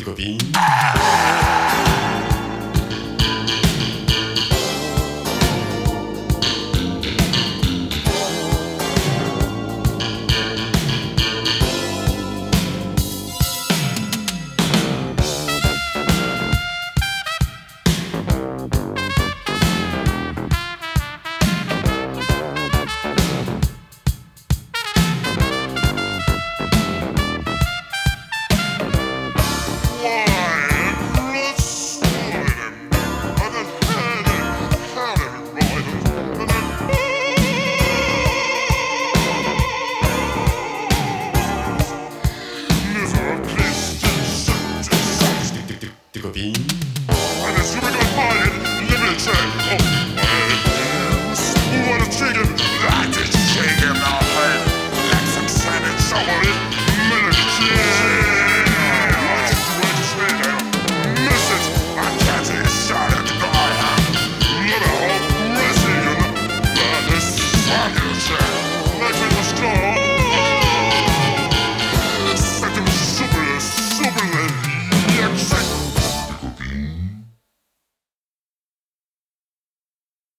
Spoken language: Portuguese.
Ticopim. future.